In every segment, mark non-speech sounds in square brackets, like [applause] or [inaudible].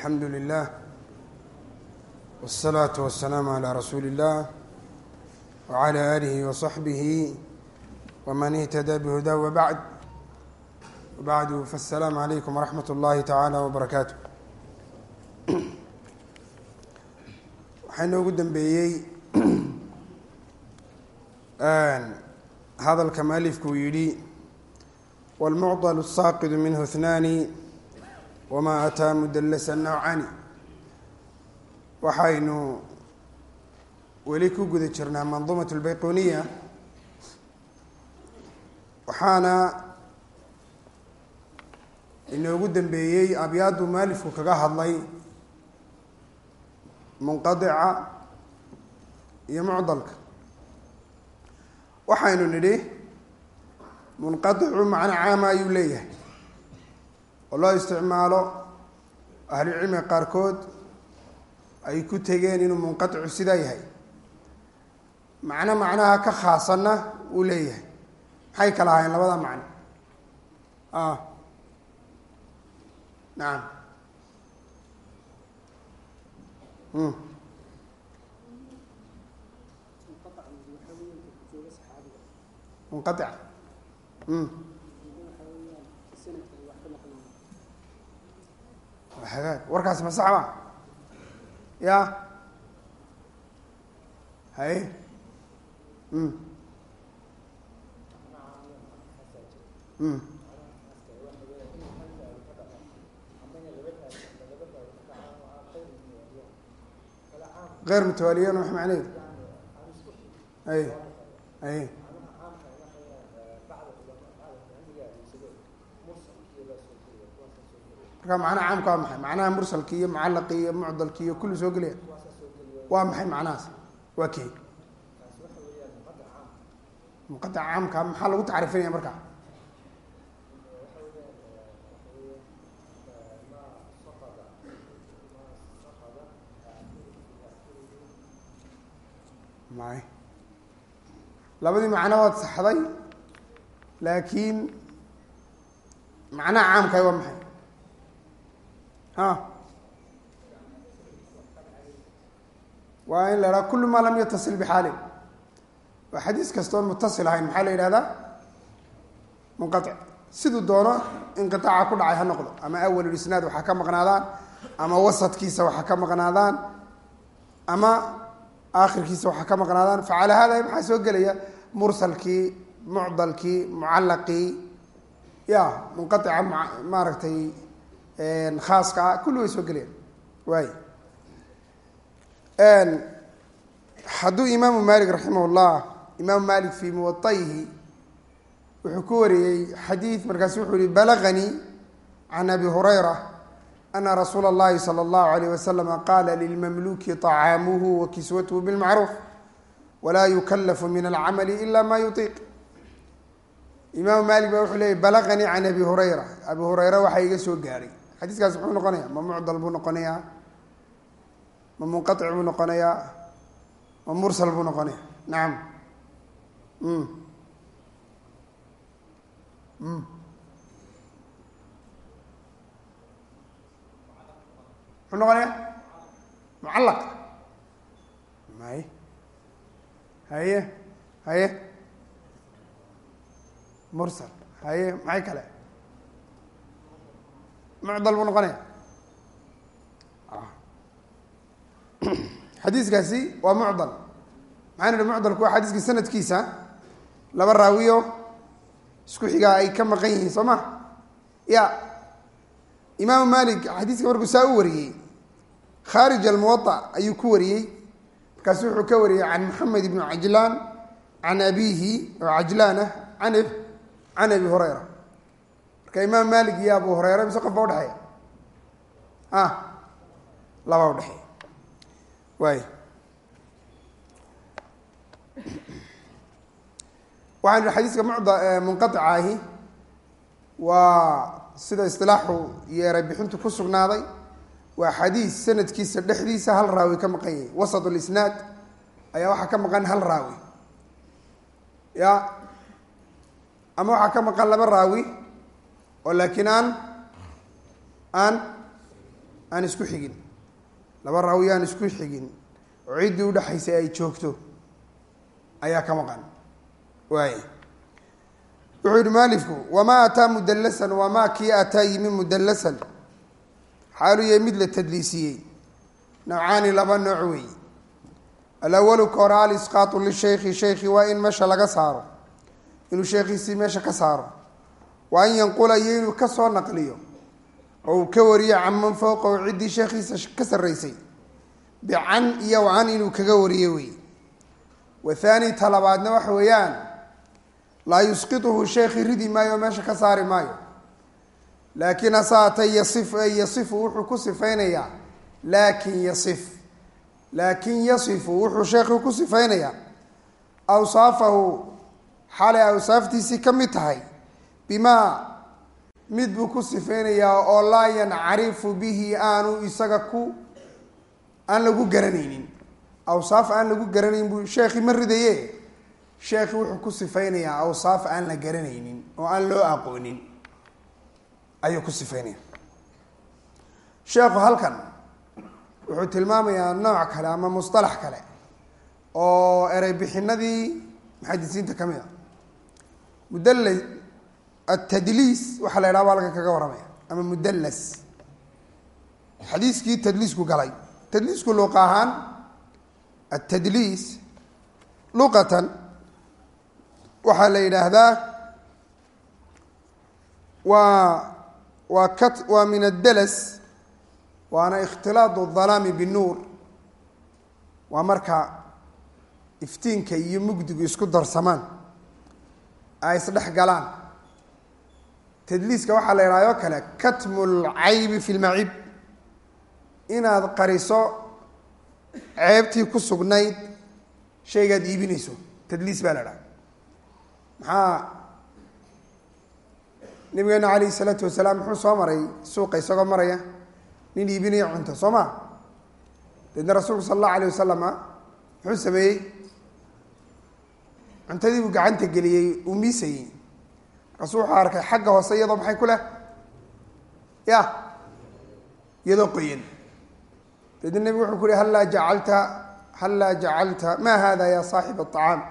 alxamdu lilah wالsalaatu wasalaamu calaa rasuuli اllah wcalى aalihi waصaxbihi wman ihtada bhuda wbacd wbacdu faالsalaamu calaykum waraxmat اllahi tacaala wbarakaatu waxaa inoogu dambeeyey hadalka mualifku uu yidhi wاlmucdl الsaaqidu minhu اثnaani wma ataa mudalasa nawcani waxaynu weli ku guda jirnaa manduumat اlbayquniya waxaana inoogu dambeeyey abyaadu mualifku kaga hadlay munqadica iyo mucdalka waxaynu nidhi munqadicu macno caama ayuu leeyahay oo loo isticmaalo ahlucilmiga qaarkood ay ku tegeen inuu munqadicu sidaa yahay. Macno macnaha ka khaasanna uu leeyahay. Maxay kala ahayn labada macno? Nacam munqaica hagaag. Warkaas ma sax ma ya? Haye mm mm غeyr mutawaaliyan wax macnehedu ay ay marka macnaha caamka waa maxay? Macnaha mursalki iyo mucalaqi iyo mucdalki iyo kulli soo gelaya waa maxay macnahaas? Waa key munqadica caamka maxaa lagu tacriifinaya marka? May. Labadii macno waad saxday laakiin macnaha caamkaay waa maxay a waa in la idhaha kulu ma lam yatasil bixaalin. Waa xadiis kastoon mutasil ahayn maxaa la yidhahdaa? Munqatic. Siduu doono inqiaaca ku dhacay ha noqdo. Ama awalulisnaad waxaa ka maqnaadaan ama wasadkiisa waxaa ka maqnaadaan ama aakhirkiisa waxaa ka maqnaadaan. Facala hada maxaa soo gelaya? Mursalkii mucdalkii mucallaqii. Ya munqaica maaragtay khaaska ah kulli way soo gelayaan waay hadduu imaamu malik raximah llah imaamu malik fii muwaطayihi wuxuu ku wariyey xadiid markaasu wuxuu yihi balaganii can abi hurayra ana rasuula اllahi salى اllahu alayh waslama qaala lilmamluki طacaamuhu wa kiswatuhu bilmacruuf walaa yukalafu min alcamali ila ma yuiiq imaamu malik ba wuxuu leeyay balaganii can abi hurayra abi hurayra waxaa iga soo gaadhay xadiiskaas muxuu noqonayaa? Ma mucdal buu noqonayaa. Ma munqaic buu noqonayaa. Ma mursal buu noqonaya nacam mm. Mm. Muxuu noqonaya mucallaq. May haye haye mursal. Haye maxay kale mucdal buu noqonaya. [clears throat] Xadiiskaasi waa mucdal. Maxaa nihi mucdalku waa xadiiska sanadkiisa. Laba raawiyo isku xigaa ay ka maqan yihiin soo ma? Ya. Imaamu malik xadiiska markuu saa u wariyey khaarij almuwaa ayuu ku wariyey. Markaasu wuxuu ka wariyey can maxamed ibni cajlaan can abihi oo cajlaan ah can can abi hurayra marka imaam malik iyo abu hureyra mise qof ba udhexeeya ah laba udhexeeya waay. Waxaan ihi xadiiska mucda munqaica ahi waa sida istilaaxu iyo bixintu ku sugnaaday. Waa xadiis sanadkiisa dhexdiisa hal raawi ka maqan yahay wasat lisnaad ayaa waxaa ka maqan hal raawi. Ya ama waxaa ka maqan laba raawi oo laakiin aan aan aan isku xigin. Laba raawi aan isku xigin. Oo ciddii udhexaysay ay joogto ayaa ka maqan. Waay wuxuu yihi maalifku wamaa ataa mudallasan wamaa kii ataa yimi mudallasan xaalu yahay mid la tadliisiyey. Nawcaani laba nooc weey. Alawalu ka hore alisqaatu lishaykhi shaykhi waa in meesha laga saaro. Inuu sheekhiisii meesha ka saaro wa an yanqula iyo inuu ka soo naqliyo. Oo uu ka wariyo canman fowqahu ciddii sheekhiisa ka sarraysay. Bican iyo can inuu kaga wariyo wey wathaani talabaadna waxa weeyaan laa yusqituhu sheekhi ridi maayo meesha ka saari maayo. Laakiin hasaatay yasif yasifu wuxuu ku sifaynayaa. Laakin yasif laakin yasifu wuxuu sheekhi ku sifaynayaa. Awsaafahu xalay awsaaftiisii ka mid tahay bimaa mid buu ku sifaynayaa oo laa yancarifu bihi aanu isaga ku aan lagu garanaynin. Awsaaf aan lagu garanayn buu sheekhi ma ridaye sheekhi wuxuu ku sifaynayaa awsaaf aan la garanaynin oo aan loo aqoonin. Ayuu ku sifaynaya sheekhu halkan wuxuu tilmaamayaa nooc kale ama musطalax kale oo erey bixinadii muxadisiinta ka mid a. Mudal atadliis waxaa la yidhaha baa halkan kaga warramaya ama mudallas xadiiskii tadliisku galay tadliisku luqa ahaan atadliis luqatan waxaa la yidhaahdaa waa waa kat waa min addalas waana ikhtilaadu dhalaami binnuur waa marka iftiinka iyo mugdigu isku darsamaan ay isdhex galaan tadliiska waxaa la yidhahda oo kale katmu lcaybi fi lmacib inaad qariso ceebtii ku sugnayd shaygaad iibinayso tadliis baa la dhaha maxaa? Nabigeena calayhi isalaatu wasalaam muxuu soo maray suuqa isagoo maraya nin iibinaya cunto soo ma? Deedna rasuulku sala allahu alayh wasalama muxuu sameeyey cuntadii buu gacanta geliyey uu miisayey markaasuu wuxuu arkay xagga hoose iyadoo maxay ku leh? Ya. Iyadoo qoyan. Deedna nebigu wuxuu ku uhi hallaa jacalta hallaa jacalta ma hada ya saaxib aطacaam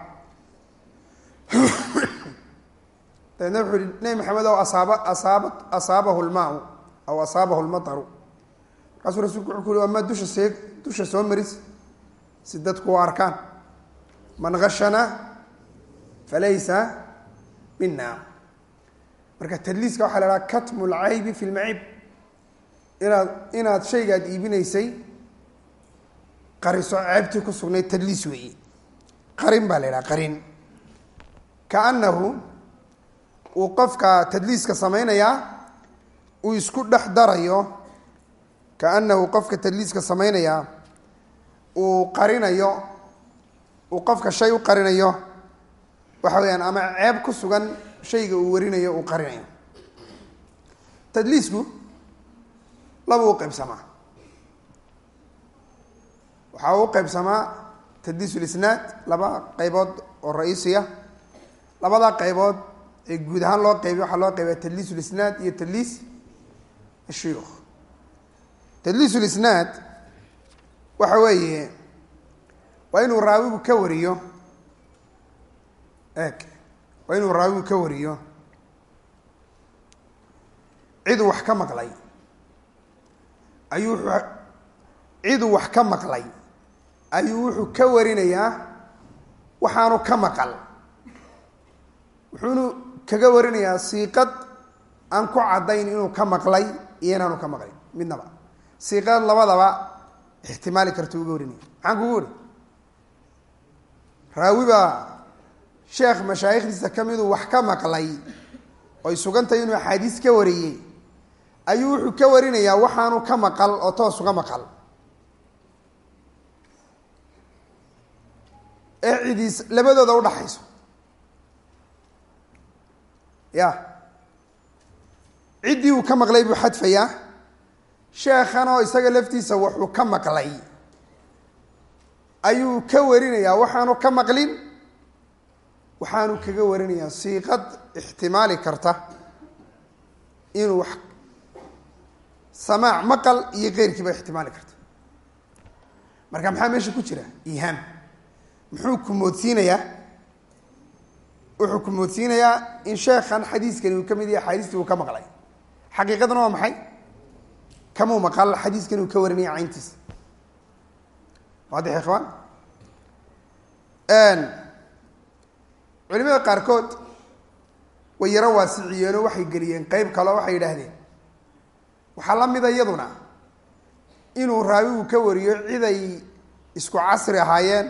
[coughs] dabeedna wuxuu yihi nebi maxamed ow asaaba asaaba asaabahu lmaau aw asaabahu lmataru markaasuu rasulku wuxuu ku uhi amaa dusha see dusha soo maris si dadku u arkaan. Man gashana falaysa mina marka tadliiska waxaa la haha katmu lcaybi fi lmacib inaad inaad shaygaad iibinaysay qariso ceebtii ku sugnayd tadliis weeye qarin baa la yidhaha qarin. Kaanahu uu qofka tadliiska samaynayaa uu isku dhex darayo kaanahu qofka tadliiska samaynayaa uu qarinayo uu qofka shay u qarinayo waxa weeyaan ama ceeb ku sugan shayga uu warinayo uu qarinayo. Tadliisku laba u qaybsamaa. Waxaa u qaybsamaa tadliis ulisnaad laba qaybood oo ra'iisiya. Labada qaybood ee guud ahaan loo qaybiy waxaa loo qaybiya tadliis ulisnaad iyo tadliis ashuyuukh tadliis ulisnaad waxa weeye waa inuu raawigu ka wariyo. Eeg waa inuu raawigu ka wariyo. Ciduu wax ka maqlay. Ayuu wuxuu ciduu wax ka maqlay. Ayuu wuxuu ka warinayaa waxaanu ka maqal. Wuxuunu kaga warinayaa siiqad aan ku caddayn inuu ka maqlay iyo inaanu ka maqlin midnaba. Siiqad labadaba ixtimaali karta uga warinaya maxaan kugu wari raawi baa sheekh mashaayikhdiisa ka miduu wax ka maqlay oy sugantahay inuu axaadiis ka wariyey ayuu wuxuu ka warinayaa waxaanu ka maqal oo toos uga maqal. Ee cidiis labadooda udhaxayso ya. Ciddii uu ka maqlay buu xadfayaa. Sheekhan oo isaga laftiisa wuxuu ka maqlay. Ayuu ka warinayaa waxaanu ka maqlin waxaanu kaga warinayaa siiqad ixtimaali karta inuu wax samaac maqal iyo keyrkiiba ixtimaali karta. Marka maxaa meesha ku jira? Ihaam muxuu ku moodsiinayaa? Wuxuu ku moodsiinayaa in sheekhan xadiiskani uu ka mid yahay axaadiistii uu ka maqlay. Xaqiiqadana waa maxay? Kamuu maqal xadiiskani uu ka warinaya cayntiisa. Waadix ikhwaan culimada qaarkood way yaro waasiciyeenoo waxay geliyeen qeyb kaleo waxay yidhaahdeen waxaa la mida iyaduna inuu raawigu ka wariyo ciday isku casri ahaayeen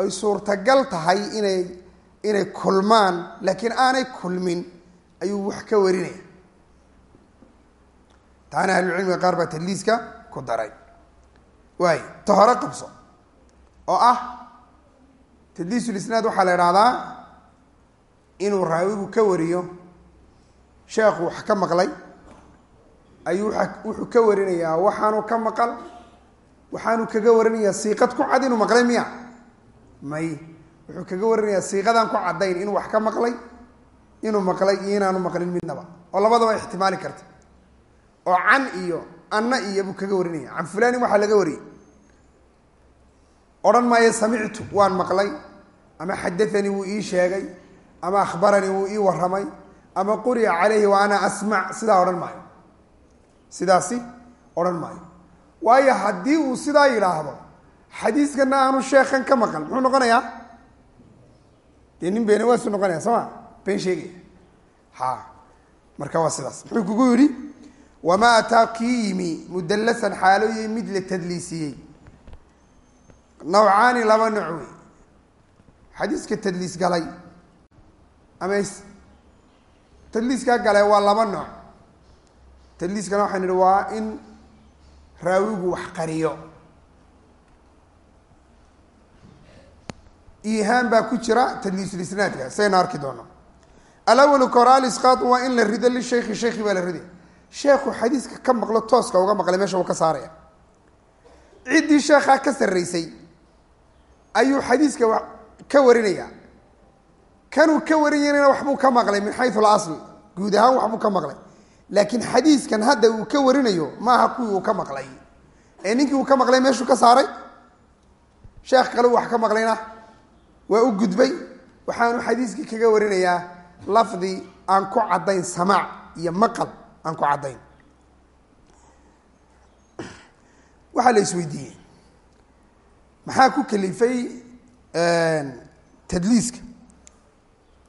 oy suurtagal tahay inay inay kulmaan laakiin aanay kulmin ayuu wax ka warinaya. Taana ahlucilmiga qaar baa tadliiska ku daray. Waay ta hore qabso oo ah tadliisulisnaad waxaa la idhahdaa inuu raawigu ka wariyo. Sheekhu wax ka maqlay. Ayuu wuxuu ka warinayaa waxaanu ka maqal waxaanu kaga warinayaa siiqad ku cad inuu maqlay miya? May wuxuu kaga warinayaa siiqadaan ku caddayn inuu wax ka maqlay inuu maqlay iyo inaanu maqlin midnaba. Oo labadaba ixtimaali karta. Oo can iyo anna iyo buu kaga warinaya can fulanin waxaa laga wariyey. Odhan maayo samictu waan maqlay. Ama xadaanii wuu ii sheegay ama akhbaranii wuu ii warramay ama quri'a calayhi wa ana asmac sidaa odhan maayo. Sidaasi odhan maayo. Waayo haddii uu sidaa yidhaahdo xadiiskana aanu sheekhan ka maqal muxuu noqonayaa? Dee nin beene waasu noqonaya soo ma? Been sheegaya. Ha marka waa sidaas. Muxuu kugu yidhi wamaa ataa kii yimi mudallasan xaalooyi mid la tadliisiyey. Nawcaani laba nooc wey xadiiska tadliis galay ama tadliiskaa gale waa laba nooc. Tadliiskana waxaan idhi waa in raawigu wax qariyo. Ihaan baa ku jira tadliisulisnaadka saynu arki doono. Alawalu kora alisqaatu waa in la rido lishaykhi shaykhi baa la riday sheekhu xadiiska ka maqlo tooska uga maqlay meesha uu ka saaraya. Ciddii sheekhaa ka sarraysay ayuu xadiiska ka warinaya kanuu ka warinayana waxbuu ka maqlay min xayu lasl guud ahaan waxbuu ka maqlay. Laakiin xadiiskan hadda uu ka warinayo maaha kuwii uu ka maqlay. Ee ninkii uu ka maqlay meeshuu ka saaray? Sheekh kale wax ka maqlayna? Waa u gudbay. Waxaanu xadiiskii kaga warinayaa lafdi aan ku caddayn samaac iyo maqal aan ku caddayn. Waxaa la isweydiiyey. Maxaa ku kalifay tadliiska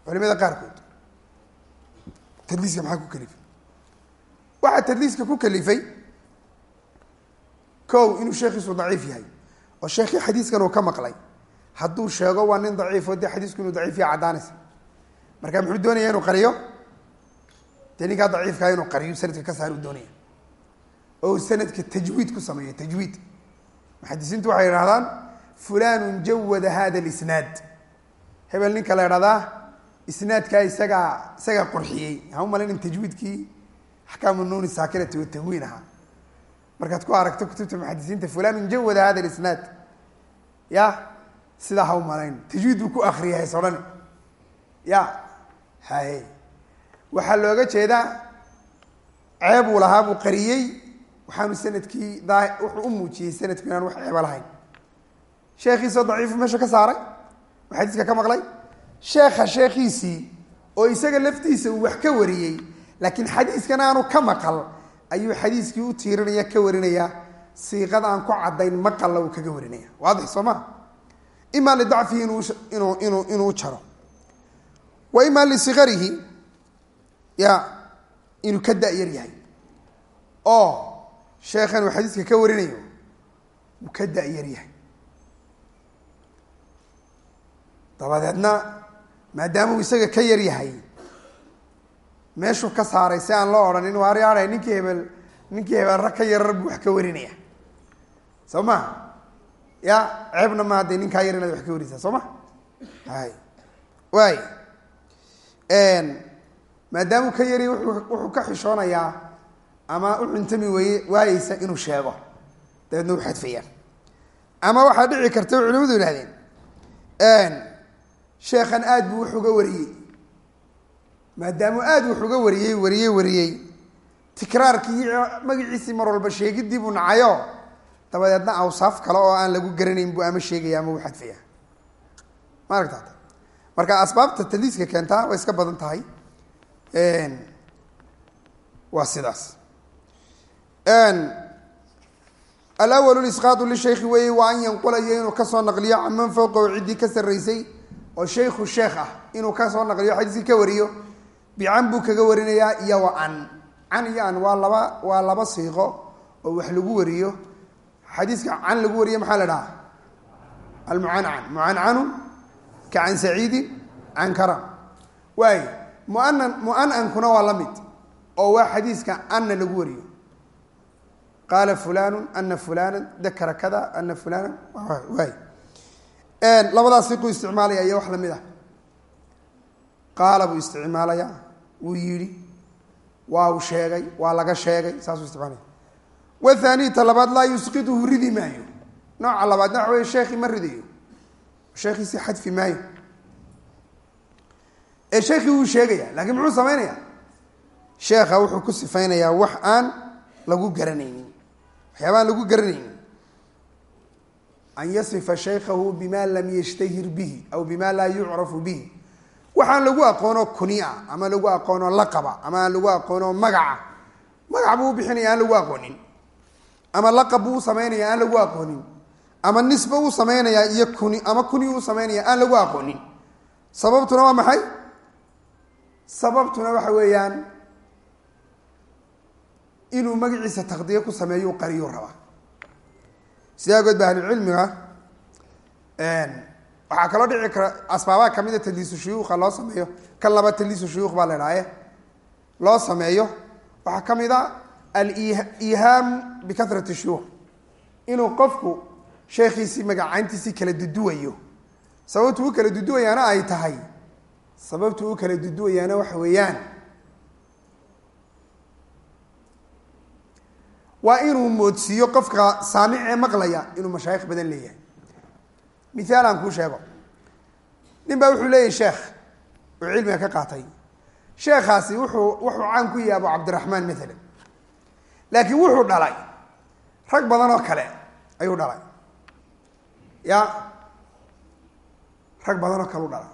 culimada qaarkood. Tadliiska maxaa ku kalifay? Waxaa tadliiska ku kalifay kow inuu sheekhiisu daciif yahay oo sheekhii xadiiskan uu ka maqlay. Hadduu sheego waa nin daciifo dee xadiisku inuu daciif yaha caddaanaysa. Marka muxuu doonaya inuu qariyo? Dee ninkaa daciifkaa inuu qariyo sanadka ka saar uu doonaya. Oo sanadka tajwiid ku sameeyo tajwiid. Muxadisiintu waxay idhahdaan fulanun jawada hada lisnaad hebel ninka la idhahdaa isnaadkaa isagaa isagaa qurxiyey. Ha u malayn tajwiidkii axkaamu nuuni saakinati watahwiin ahaa. Markaad ku aragto kutubta muxadisiinta fulanun jawada hada lisnaad ya sidaa ha u malayn tajwiid buu ku akriyay hays ya haye waxaa looga jeedaa ceeb uu lahaa buu qariyey. Waxaanu sannadkii daa wuxuu u muujiyey sanadku inaan wax ceeba lahayn. Sheekhiisoo daciifu meesha ka saaray. Oo ka maqlay sheekha sheekhiisii oo isaga laftiisa uu wax ka wariyey laakiin xadiiskan aanu ka maqal ayuu xadiiskii u tiirinaya ka warinaya siiqada aan ku caddayn maqalla uu kaga warinaya. Waadix soo ma? Ima lidacfihi inuu inuu inuu jaro. Wa ima lisigarihi ya inuu ka da-yar yahay. Oo sheekhan uu xadiiska ka warinayo uu ka da-yar yahay. Dabadeedna maadaama uu isaga ka yar yahay. Meeshuu ka saaray si aan loo odhanin waaryaarhay ninkii hebel ninkii hebel rag ka yarar buu wax ka warinaya. Soo ma? Ya ceebna maa dee ninkaa yar inaad wax ka warinaysaa. Soo ma? Hay. Waay. Maadaamuu ka yari wuxuu ka xishoonayaa ama u cuntami weye waayeysa inuu sheego. Dabeedna u xadfayaan. Ama waxaa dhici karta culimadu yihahdeen sheekhan aad buu wax uga wariyey maadaamuu aad wax uga wariyey wariyey wariyey. tikraarkii magaciisii mar walba sheegidii buu nacayo. dabadeedna awsaaf kale oo aan lagu garanayn buu ama sheegaya ama uu xadfaya. marka asbaabta tadliiska keentaa way iska badan tahay. Waa sidaas. Alawal isqaadu lishaykhi weeye waa an yanqulayo inuu ka soo naqliyo caman fowqahu ciddii ka sarraysay oo shaykhu sheekh ah inuu ka soo naqliyo xadiiskii ka wariyo bican buu kaga warinayaa iyo wa an can iyo an waa laba waa laba siiqo oo wax lagu wariyo. Xadiiska can lagu wariyo maxaa la dhahaa? Almucancan mucancanu ka can saciidin can karam. Waay muanan muanankuna waa la mid oo waa xadiiska anna lagu wariyo. Qaala fulanu ana fulana dakara kada ana fulana waay labadaas siquu isticmaalaya iyo wax la mid ah. Qaala buu isticmaalaya wuu yidhi waa uu sheegay waa laga sheegay saasuu isticmaalaya. Wathani ta labaad laa yusqiduhu ridi maayo. Nooca labaadna waxa wey sheekhi ma ridayo sheekhiisi xadfi maayo. Ee sheekhii wuu sheegaya laakiin muxuu sameynaya sheekha wuxuu ku sifaynayaa wax aan lagu garanaynin. Waxyaaba aan lagu garanaynin an yasifa shaykhahu bima lam yashtahir bihi aw bima laa yucrafu bihi. Waxaan lagu aqoono kunia ama lagu aqoono laqaba ama lagu aqoono magaca. Magac buu u bixinaya aan lagu aqoonin. Ama laqab buu u samaynaya aan lagu aqoonin. Ama nisba uu samaynayaa iyo kuni ama kuni uu samaynaya aan lagu aqoonin. Sababtuna waa maxay? Sababtuna waxa weeyaan inuu magaciisa taqdiye ku sameeyo qariyuu rabaa sidaa ogeed ba ahlucilmiga waxaa kaloo dhici kara asbaabaha kamida tadliisu shuyuukha loo sameeyo. Kan laba tadliisu shuyuukh baa la idhaaye loo sameeyo. Waxaa ka mid a alihaam bikahrati shuyuukh. Inuu qofku sheekhiisii magacaantiisii kala duduwayo. Sababtu u kala duduwayaana ay tahay. Sababtu u kala duduwayaana waxa weeyaan waa inuu moodsiiyo qofka saamic ee maqlaya inuu mashaayikh badan leeyahay. Mithaal aan kuu sheego. Nin baa wuxuu leeyahy sheekh oo cilmiga ka qaatay. Sheekhaasi wuxuu wuxuu caan ku yahay abu cabdiraxmaan maalan laakiin wuxuu dhalay. Rag badan oo kale ayuu dhalay. Ya rag badan oo kale u dhalay.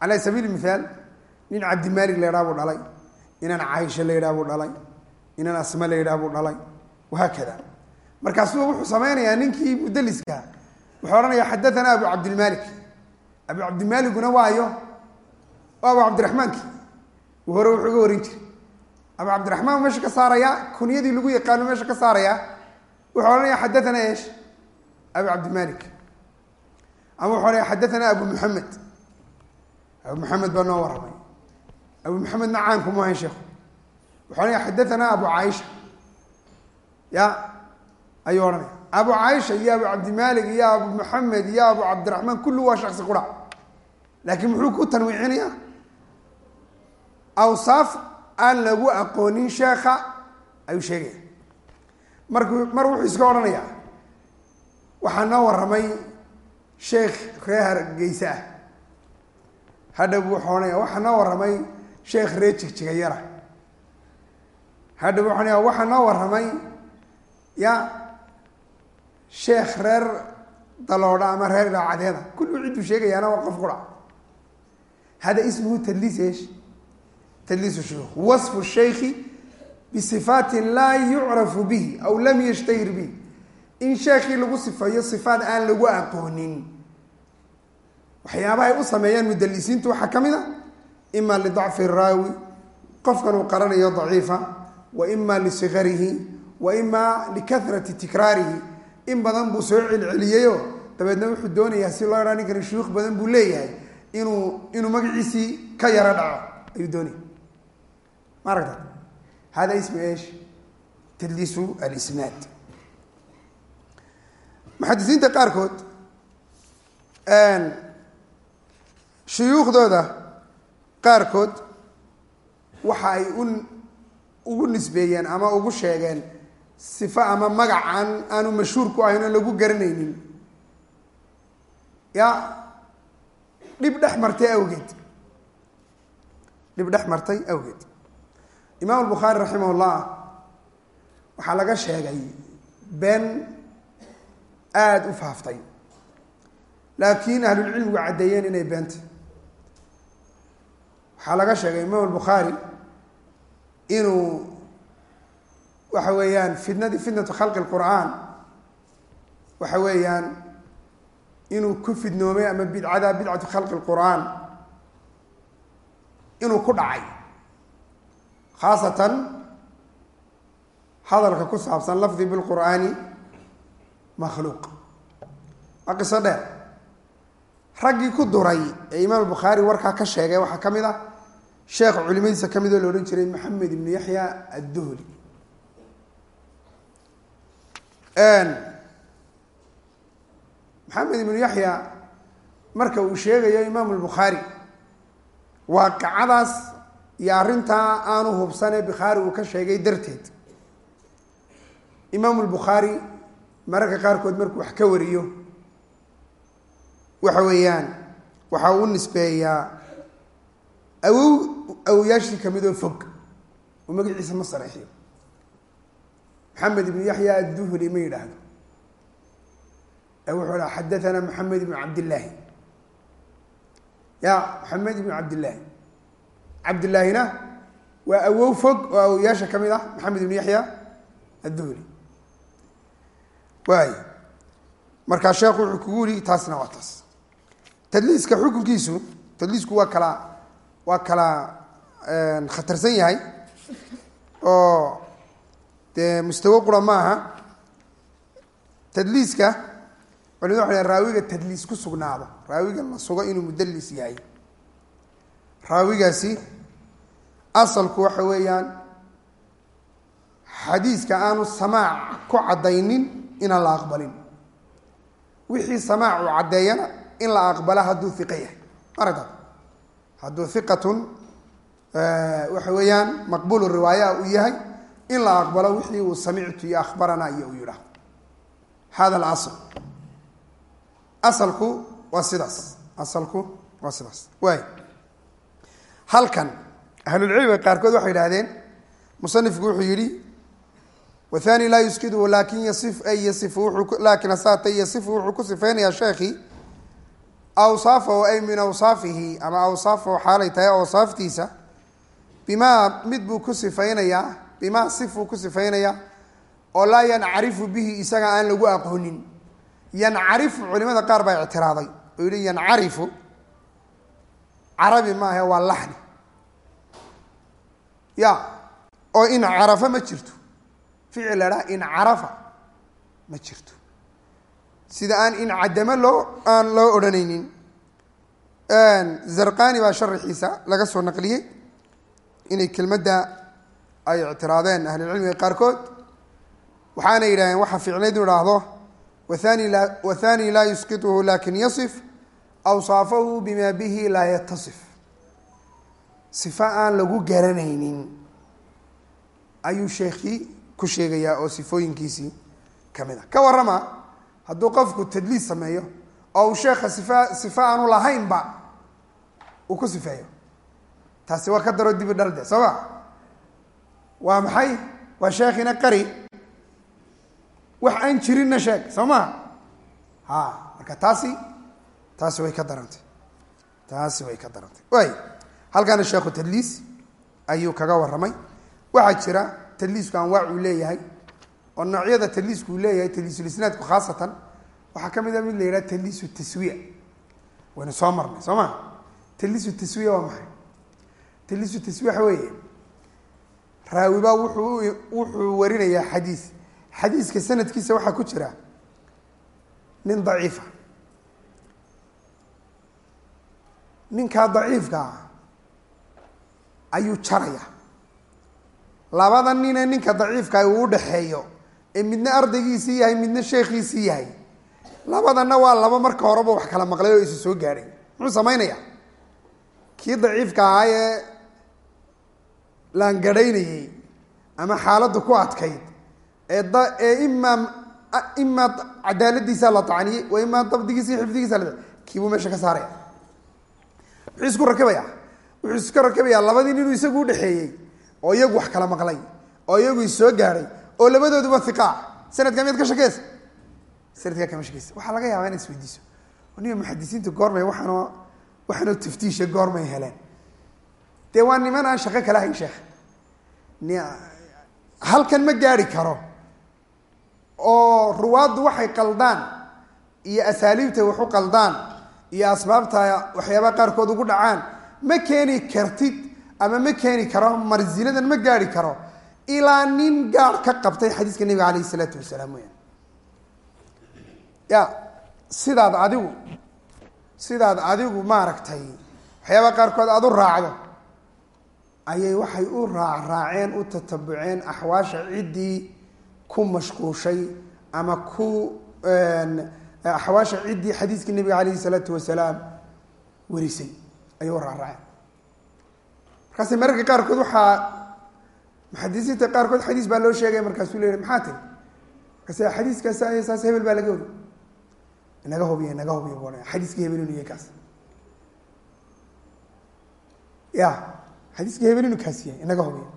Cala sabiili mithaal nin cabdimaalik la yidhaha buu dhalay inaan caaisha la yidhaha buu dhalay inaan asma la yidhaha buu dhalay. Wahaakada markaasuu wuxuu sameynayaa ninkii mudaliska wuxuu odhanayaa xadathana abu cabdilmalik abu cabdilmaliguna waayo waa abu cabdiraxmaanki. Uu hore wuxuu uga warin jiray. Abu cabdiraxmaan meesha ka saarayaa kunyadii lagu yaqaano meesha ka saarayaa wuxuu odhanaya xadathana esh abu cabdilmalik ama wuxuu odhanaya xadathana abu muxamed abu muxamed baa noo warramay. Abu muxamedna caanku mu ahayn sheekhu wuxuu xadathana abu caaisha ya ayuu odhanaya abu caaisha iyo abu cabdimalik iyo abu maxamed iyo abu cabdiraxmaan kullu waa shaksi qura. Laakiin muxuu ku tanwiicinayaa? Awsaaf aan lagu aqoonin sheekha ayuu sheegaya markuu mar wuxuu iska odhanayaa waxaa noo warramay sheekh ree hargeyse ah. Hadhow buu wuxuu odhanaya waxaa noo warramay sheekh ree jigjigayara wuxuu odhanaya waxaa noo warramay ya sheekh reer daloodha ama reer raacadeeda kullu cidduu sheegayaana waa qof qura. Hada ismuhu tadliis eesh tadliis shuyuukh wasfu shaykhi bisifaatin laa yucrafu bihi aw lam yashtahir bihi. In sheekhii lagu sifeeyo sifaat aan lagu aqoonin. Waxyaabahay u sameeyaan mudalisiintu waxaa ka mid a ima lidacfi raawi qofkan uu qaranayo daciifa wa ima lisigarihi wa ima likahrati tikraarihi. In badan buu soo celceliyeyo dabeedna wuxuu doonayaa si loo idhaa ninkani shuyuukh badan buu leeyahay inuu inuu magaciisii ka yaro dhaco. Ayuu doonaya ma aragta hada ismu esh tadliisu alisnaad. Muxadisiinta qaarkood shuyuukhdooda qaarkood waxa ay ugu nisbeeyeen ama ugu sheegeen sifo ama magac aan aanu mashhuur ku ahayn oo lagu garanaynin. Ya dhib dhex martay awgeed. Dhib dhex martay awgeed. Imaam albukhaari raximah llah waxaa laga sheegay been aada u faaftay. Laakiin ahlulcilmigu caddeeyeen inay beenta waxaa laga sheegay imaam albukhaari inuu waxa weeyaan fitnadii fitnatu khalqi lqur'aan waxa weeyaan inuu ku fidnoomay ama bidcada bidcatu khalqi lqur'aan inuu ku dhacay. Khaasatan hadalka ku saabsan lafdi bilqur'aani makhluuq. Waa qiso dheer. Raggii ku duray ee imaam albukhaari warkaa ka sheegay waxaa ka mid ah sheekh culimadiisa ka mid oo la odhan jiray maxamed ibnu yaxya adduhli. Maxamed ibnu yaxya marka uu sheegayo imaam albukhaari waaqicadaas iyo arrintaa aanu hubsanee bukhaari uu ka sheegay darteed. Imaamu lbukhaari mararka qaarkood markuu wax ka wariyo waxa weeyaan waxa uu u nisbeeyaa awow awoyaashii ka mid oo fog oo magaciisa ma sareexiyo. Maxamed ibnu yaxya adduhli ma yidhaahdo. Wuxuu dhaha xadathana maxamed ibnu cabdillaahi ya maxamed ibnu cabdillaahi cabdillaahina waa awow fog oo awoyaasha ka mid ah maxamed ibnu yaxya adduhli waay markaa sheekhu wuxuu kugu yiri taasna waa taas. Tadliiska xukunkiisu tadliisku waa kala waa kala khatarsan yahay oo dee mustawo qura maaha. Tadliiska culimadu waxa raawiga tadliis ku sugnaado. Raawiga la sugo inuu mudallis yahay. Raawigaasi asalku waxa weeyaan xadiiska aanu samaac ku caddaynin inaan la aqbalin. Wixii samaac uu caddeeyana in la aqbala hadduu iqa yahay. Aragta hadduu iqatun waxa weeyaan maqbuulu riwaaya uu yahay in la aqbalo wixii uu samictu iyo akhbarana iyo uu yidhaah. Hada alasl. Asalku waa sidaas. Asalku waa sidaas. Waay halkan ahlulcilmiga qaarkood waxay idhahdeen musanifku wuxuu yidhi wathani laa yuskiduhu laakin yasif ay yasifu wuuu laakin asaatay yasifu wuxuu ku sifeynayaa sheekhi awsaafahu ay min awsaafihi ama awsaafahu xaalay tahay awsaaftiisa bimaa mid buu ku sifeynayaa bimaa sifuu ku sifeynayaa oo laa yancarifu bihi isaga aan lagu aqoonin. Yancarifu culimada qaar baa ictiraaday. Oo yihi yancarifu carabi maahe waa laxni. Ya oo in carafa ma jirto. Ficil la dhaha in carafa ma jirto sida aan in cadamo loo aan loo odhanaynin. Zarqani baa sharaxiisa laga soo naqliyey inay kelmadda ay ictiraadeen ahlulcilmiga qaarkood. Waxaana yidhahdeen waxaa ficneyd inu idhaahdo wathani la wathani laa yusqituhu laakiin yasif awsaafahu bima bihi laa yatasif sifo aan lagu garanaynin ayuu sheekii ku sheegayaa oo sifooyinkiisii ka mid a ka warrama hadduu qofku tadliis sameeyo oo uu sheekha sifa sifo aanu lahaynba uu ku sifeeyo. Taasi waa ka daro dibi dhalde soo ma waa maxay? Waa sheekhina qari. Wax aan jirinna sheeg soo ma ha marka taasi taasi way ka darantay. Taasi way ka darantay. Waay halkaana sheekhu tadliis ayuu kaga warramay. Waxaa jira tadliisku anwaac uu leeyahay oo noocyada tadliisku uu leeyahay tadliisulisnaadku khaasatan waxaa ka mid a mid la yidhaha tadliisu taswiya waynu soo marnay soo ma tadliisu taswiya waa maxay? Tadliisu taswiya waxa weeye raawibaa wuxuu wuxuu warinayaa xadiis. Xadiiska sanadkiisa waxaa ku jira nin daciifa. Ninkaa daciifkaa ayuu jaraya. Labada nine ninka daciifka uu udhaxeeyo ee midna ardaygiisii yahay midna sheekhiisii yahay. Labadana waa laba marka horeba wax kala maqlay oo isu soo gaadhay. Muxuu samaynayaa? Kii daciifka ahaa ee laangadhaynayey ama xaaladdu ku adkayd ee da ee imaa imaa cadaaladiisaa la tacniyey wa imaa dabdigiisa xifdigiisa la kiibuu meesha ka saaraya? Muxuu isku rakibaya wuxuu iska rakabayaa labadii ninuu isagu udhexeeyey oo iyagu wax kala maqlay oo iyagu is soo gaadhay oo labadooduba hiqaa sanadka miyaad ka shakeysa sanadkaa kama shakeysa waxaa laga yaabaa inaad isweydiiso. Niga muxadisiinta goormay waxaanoo waxaanoo taftiisha goormay heleen. Dee waa niman aan shaqo kala hayn sheekh. Halkan ma gaari karo. Oo ruwaaddu waxay qaldaan iyo asaaliibta wax u qaldaan iyo asbaabta waxyaabaha qaarkood ugu dhacaan. Ma keeni kartid ama ma keeni karo marsiladan ma gaari karo ilaa nin gaar ka qabtay xadiiska nebiga alayh isalaatu wasalaam weyaan ya sidaad adigu sidaad adigu maaragtay waxyaabaha qaarkood aada u raacdo ayay waxay u raacraaceen u tatabuceen axwaasha ciddii ku mashquushay ama ku axwaasha ciddii xadiiskii nebiga alayhi salaatu wasalaam warisay. Ayay u raacraaceen markaas mararka qaarkood waxaa muxadisiinta qaarkood xadiis baa loo sheegaya markaasuu leeyahy maxaa tiri? Markaas xadiiskaas saas hebel baa laga wari inaga hubiya inaga hubiya bu xadiiskii hebel inu kaas. Ya xadiiskii hebel kaas yahay inaga hubiya.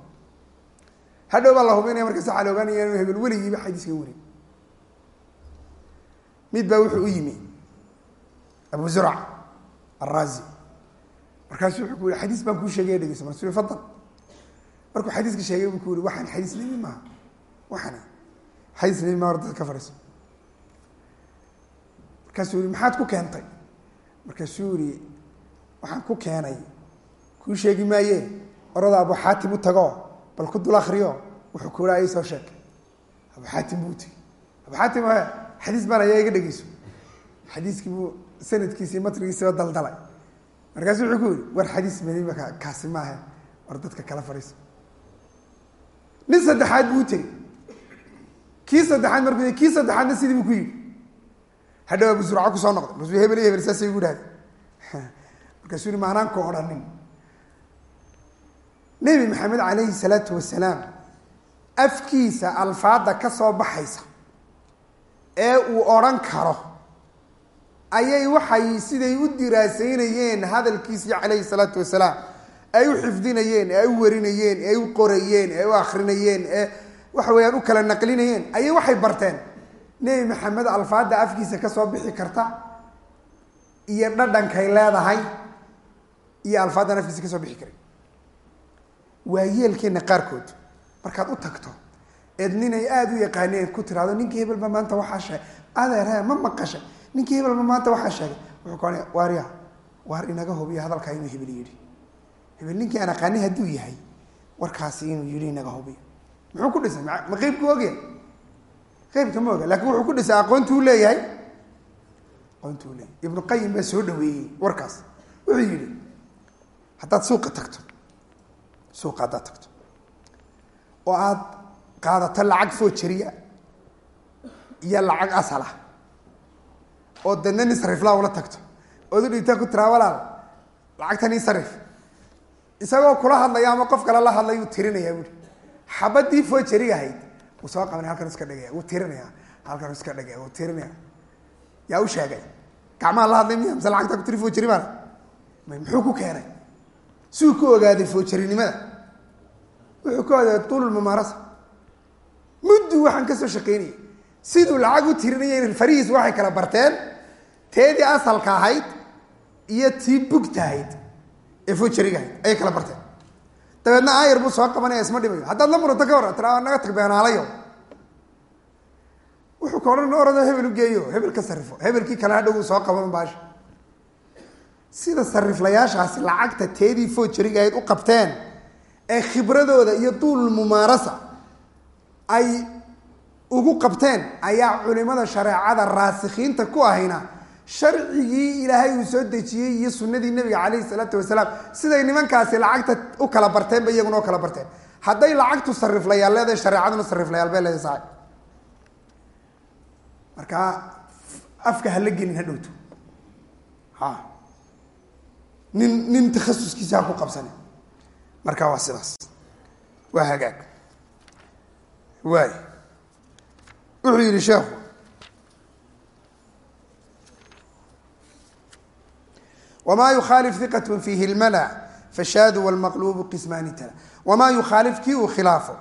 Hadhow baa la hubinaya markaas waxaa la ogaanaya inu hebel weligiiba xadiiska wari mid baa wuxuu u yimi abu zurc araazi markaasu wuxuu ku yihi xadiis baan kuu sheegaya dhegeyso markasu fadal markuu xadiiska sheegay buu ku yihi waxaan xadiis nebi maaha waxani xadiis nebi maa dad ka fadhiiso markaasuu yihi maxaad ku keentay? Markaasuu yihi waxaan ku keenay. Kuu sheegi maaye orada abu xaatim u tago bal ku dul akriyo wuxuu ku yihi soo sheeg abu xaatim buu utegi abu xaatim xadiis baan ayaa iga dhegeyso xadiiskii buu sanadkiisii matnigiisiba daldalay. Markaasu wuxuu ku yihi war xadiis madiba kaasi maaha war dadka kala fadhiiso nin saddexaad buu utegi kii saddexaad markuu kii saddexaadna sidii buu ku yidhi? Hadhow abu zurca ku soo noqday. Markaasuu hebel iyo hebel saasay ugu dhahday. [laughs] Markaasuu yihi maanaan ku odhanin nebi maxamed calayhi salaatu wasalaam afkiisa alfaada ka soo baxaysa ee uu odhan karo ayay waxay siday u diraaseynayeen hadalkiisii calayhi salaatu wasalaam ay u xifdinayeen ee ay u warinayeen ee ay u qorayeen ee u akrinayeen ee waxa weeyaan u kala naqlinayeen ayay waxay barteen. Nebi maxamed alfaada afkiisa ka soo bixi karta iyo dhadhankay leedahay iyo alfaadan afkiisa ka soo bixi karay. Waa yeelkeenna qaarkood markaad u tagto eed ninay aada u yaqaaneen ku tiraahdo ninkii hebelba maanta waxaa sheegay. Adeer ma maqashay ninkii hebelba maanta waxaa sheegay. Wuxuu ka waarya waar inaga hubiya hadalkaa inuu hebel yidhi hebel ninkii aan aqaani hadduu yahay warkaasi inuu yidhi inaga hubiyo muxuu ku dhisay? Ma qeybku ogya qeybka ma oga laakiin wuxuu ku dhisay aqoontuu leeyahay? Aqoontuu leeyahay. Ibnu qayim baa soo dhaweeyey warkaas. Wuxuu yidhi haddaad suuqa tagto suuqa haddaad tagto oo aad qaadato lacag foojariya iyo lacag asala oo dadna nin sariflaa ula tagto ood u dhigtaa ku tiraa walaal lacagtan ii sarif isagoo kula hadlaya ama qof kale la hadlayuu tirinayaa buui xabadii foojariga ahayd. Wuu soo qabanaya halkan iska dhigaya wuu tirinaya halkan iska dhigaya wuu tirinaya yaa u sheegay gacmaha la hadlay miya mise lacagtaa ku tiri foojari baana muxuu ku keenay? Siuu ku ogaaday foojarinimada wuxuu ku ogaaday tuululmumaarasa muddu waxaan ka soo shaqaynayay. Siduu lacag u tirinaya farihiis waxay kala barteen teedii asalka ahayd iyo tii bugta ahayd ee foojariga ahayd ayay kala barteen. Dabeedna aayar buu soo qabanaya isma dhimayo. Haddaad la murato ka war tira naga tag beenaalayo. Wuxuu ka odhan orado hebel u geeyo hebel ka sarifo hebelkii kale hadhow uu soo qaban baasha. Sida sariflayaashaasi lacagta teedii foojariga ahayd u qabteen ee khibradooda iyo duul mumaarasa ay ugu qabteen ayaa culimada shareecada raasikiinta ku ahayna sharcigii ilaahay uu soo dejiyey iyo sunadii nabiga calayhi salaatu wasalaam siday nimankaasi lacagta u kala barteenba iyaguna u kala barteen. Hadday lacagtu sariflayaal leedahay shareecaduna sariflayaal bay leedahay saay marka afka hala gelin ha dhowto. Ha nin nin takhasuskiisa ha ku qabsane marka waa sidaas. Waa hagaag. Waay. Wuxuu yihi sheekhu wma yukhaalif iqat fiihi lmala fashaadu walmaqluubu qismaani tala wamaa yukhaalif kii uu khilaafo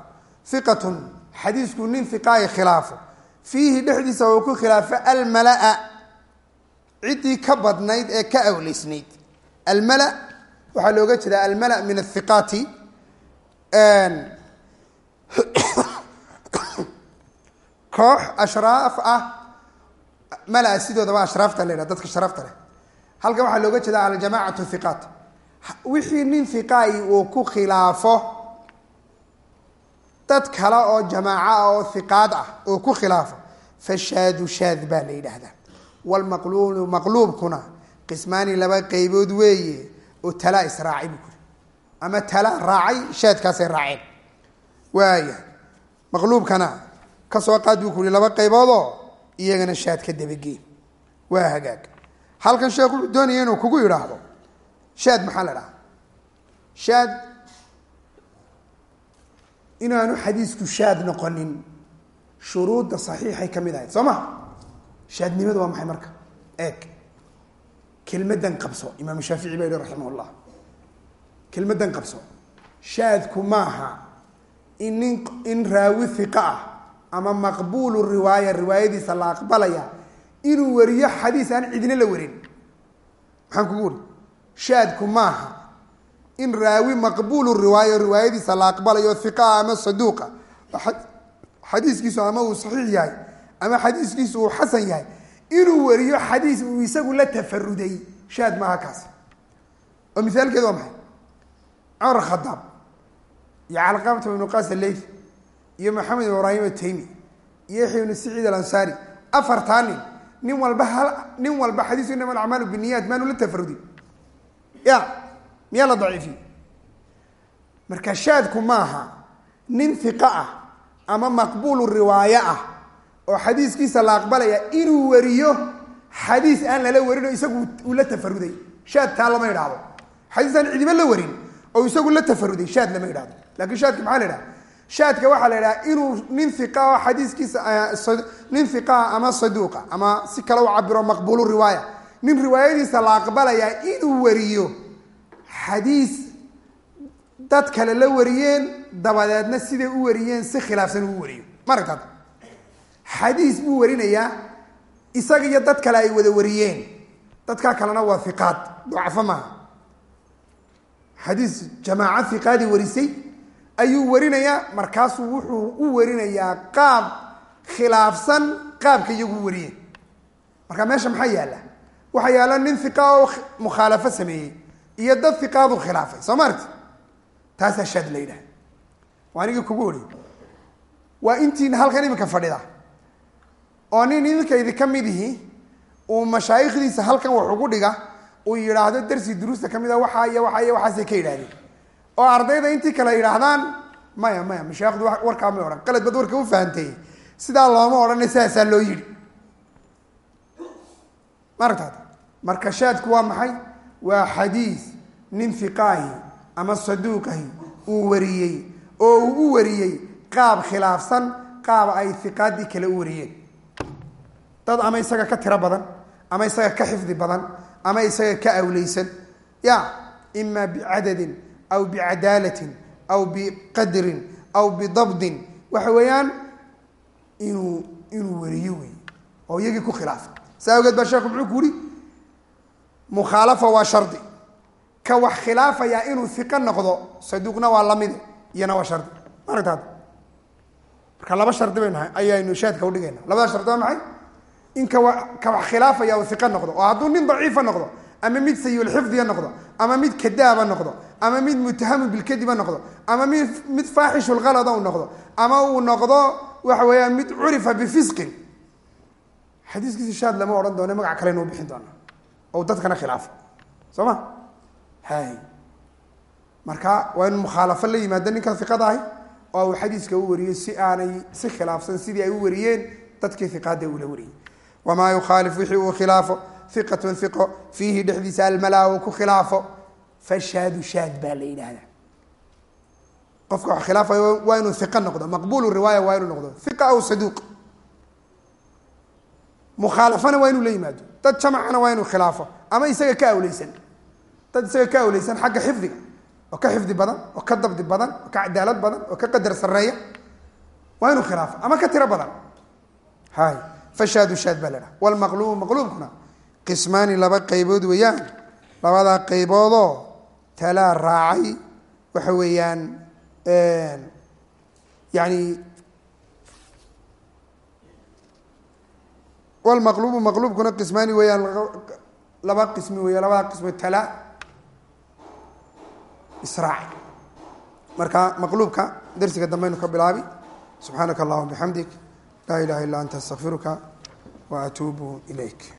iqatun xadiisku nin iqaai khilaafo fiihi dhexdiisa uu ku khilaafo almalaa ciddii ka badnayd ee ka awleysnayd almala waxaa looga jeeda almala min athiqaati koox ashraaf ah malaa sidoodaba ashraafta la yidhaha dadka sharafta leh halkan waxaa looga jeeda aljamacatu hiqaat wixii nin hiqaai uu ku khilaafo dad kale oo jamaaco ah oo hiqaad ah oo ku khilaafo fashaadu shaad baa la yidhaahdaa. Wlmaqluulu maqluubkuna qismaani laba qeybood weeye oo talaa israacay buu kuri ama talaa raacay shaadkaasay raaceen. Waaya maqluubkana ka soo qaad buu kuri laba qayboodoo iyagana shaad ka dabageen waa hagaag halkan sheekh wuxuu doonaya inuu kugu yidhaahdo. Shaad maxaa la dhaha shaad inaanu xadiisku shaad noqonin. Shuruudda saxiixay ka mid ahayd. Soo ma? Shaadnimadu waa maxay marka? Eeg. Kelmaddan qabso. Imaamu shaafici baa yihi raximah llah kelmaddan qabso. Shaadku maaha in nin in raawi hiqa ah ama maqbuulu riwaaya riwaayadiisa la aqbalaya inuu wariyo xadiis aan cidina la warin. Maxaan kugu wari shaadku maaha in raawi maqbuulu riwaaya riwaayadiisa la aqbalayo hiqaa ama saduuqa. Xadiiskiisu ama uu saxiix yahay ama xadiiskiisu uu xasan yahay inuu wariyo xadiis uu isagu la tafaruday shaad maaha kaasi oo misaalkeedu waa maxay? Cumar khadaab iyo calqamata ibnu qaas aleyth iyo maxamed ibraahim ataymi iyo yaxya ibnu saciid alansaari afartaa nin nin walba nin walba xadiisu inama alacmaalu biniyaat maanu la tafarudin ya miyaa la daciifiy marka shaadku maaha nin hiqa ah ama maqbuulu riwaayo ah oo xadiiskiisa la aqbalaya inuu wariyo xadiis aan lala warinoo isagu uu la tafaruday shaad taa lama idhaahdo xadiis aan cidiba la warin oo isagu la tafaruday shaad lama idhahdo laakiin shaadka maxaa la shaadka waxaa la idhaha inuu nin hiqa oo xadiiskiisa nin hiqaa ama saduuqa ama si kale u cabiro maqbuulu riwaaya. Nin riwaayadiisa la aqbalaya inuu wariyo xadiis dad kale la wariyeen dabadeedna siday u wariyeen si khilaafsan uu wariyo. Ma aragtaad? Xadiis buu warinayaa isaga iyo dad kale ay wada wariyeen. Dadkaa kalena waa hiqaad dacfo maaha. Xadiis jamaaco hiqaadii warisay ayuu warinayaa markaasuu wuxuu u warinayaa qaab khilaafsan qaabka iyagu wariyeen marka meesha maxaa yaalla waxaa yaalla nin hiqa oo mukhaalafo sameeyey iyo dad hiqaadu khilaafay soo ma arti taasaa shaad la yidhaha waa anigii kugu ori waa intiina halkan iminka fadhida. Oo nin idinka idinka mid ihi uu mashaayikhdiisa halkan wax ugu dhiga uu yidhaahdo darsi duruusta ka mid a waxaa iyo waxaa iyo waxaasay ka yidhahdeen oo ardayda intii kale yidhaahdaan maya maya mashaayikhdu warkaa may odhan qalad bad warka u fahamtay. Sidaa looma odhana sidaasaa loo yidhi. Ma aragtaad marka shaadku waa maxay? Waa xadiis nin hiqaahi ama saduuqahi uu wariyey oo uu u wariyey qaab khilaafsan qaab ay hiqaadii kale u wariyeen. Dad ama isaga ka tiro badan ama isaga ka xifdi badan ama isaga ka awleysan. Ya ima bicadadin aw bicadaalatin aw biqadrin aw bidabdin. Waxa weeyaan inuu inuu wariyo wey oo iyagii ku khilaafa. Saa awgeed baa sheekhu muxuu ku yihi mukhaalafa waa shardi. Ka wax khilaafaya inuu hiqo noqdo saduuqna waa lamide iyana waa shardi. Ma aragtaad marka laba shardi baynu nahay ayaynu shaadka udhigayna labada shardi waa maxay? In ka ka wax khilaafaya uu hiqo noqdo oo hadduu nin daciifa noqdo ama mid sayulxifdiya noqdo ama mid kadaaba noqdo ama mid mutahamu bilkadiba noqdo ama mid faaxishulhalada u noqdo ama uu noqdo waxa weeyaan mid curifa bifisqin. Xadiiskiisa shaad lama odhan doono magac kalenu bixin doona oo dadkana khilaafo. Soo ma hay. Marka waa inu mukhaalafo la yimaado ninka hiqada ahi oo uu xadiiska u wariyo si aanay si khilaafsan sidii ay u wariyeen dadkii hiqaada ula wariyey. Wamaa yukhaalif wixii uu khilaafo hiqatun hiqo fiihi dhexdiisa almalaa ku khilaafo. Fashaadu shaad baa la yidhaahdaa. Qofka wax khilaafaya waa inuu hiqa noqdo maqbuulu riwaaya waa inuu noqdo hiqa aw saduuq. Mukhaalafana waa inuu la yimaado dad jamacana waa inuu khilaafo ama isaga ka awleysan. Dad isaga ka awleysan xagga xifdiga oo ka xifdi badan oo ka dabdi badan oo ka cadaalad badan oo ka qadar sareeya waa inuu khilaafo ama ka tiro badan. Hay fashaadu shaad baa la dhaha walmaqluubu maqluubkuna qismaani laba qaybood weeyaan. Labadaa qayboodoo talaa raacay. Waxa weeyaan yani walmaqluubu maqluubkuna qismaani weeyaan laba qismi weya labada qismo tala israac marka maqluubka darsiga dambaynu ka bilaabi. Subxaanaka allahuma bixamdik laa ilaha illa anta astaqfiruka wa atuubu ilayk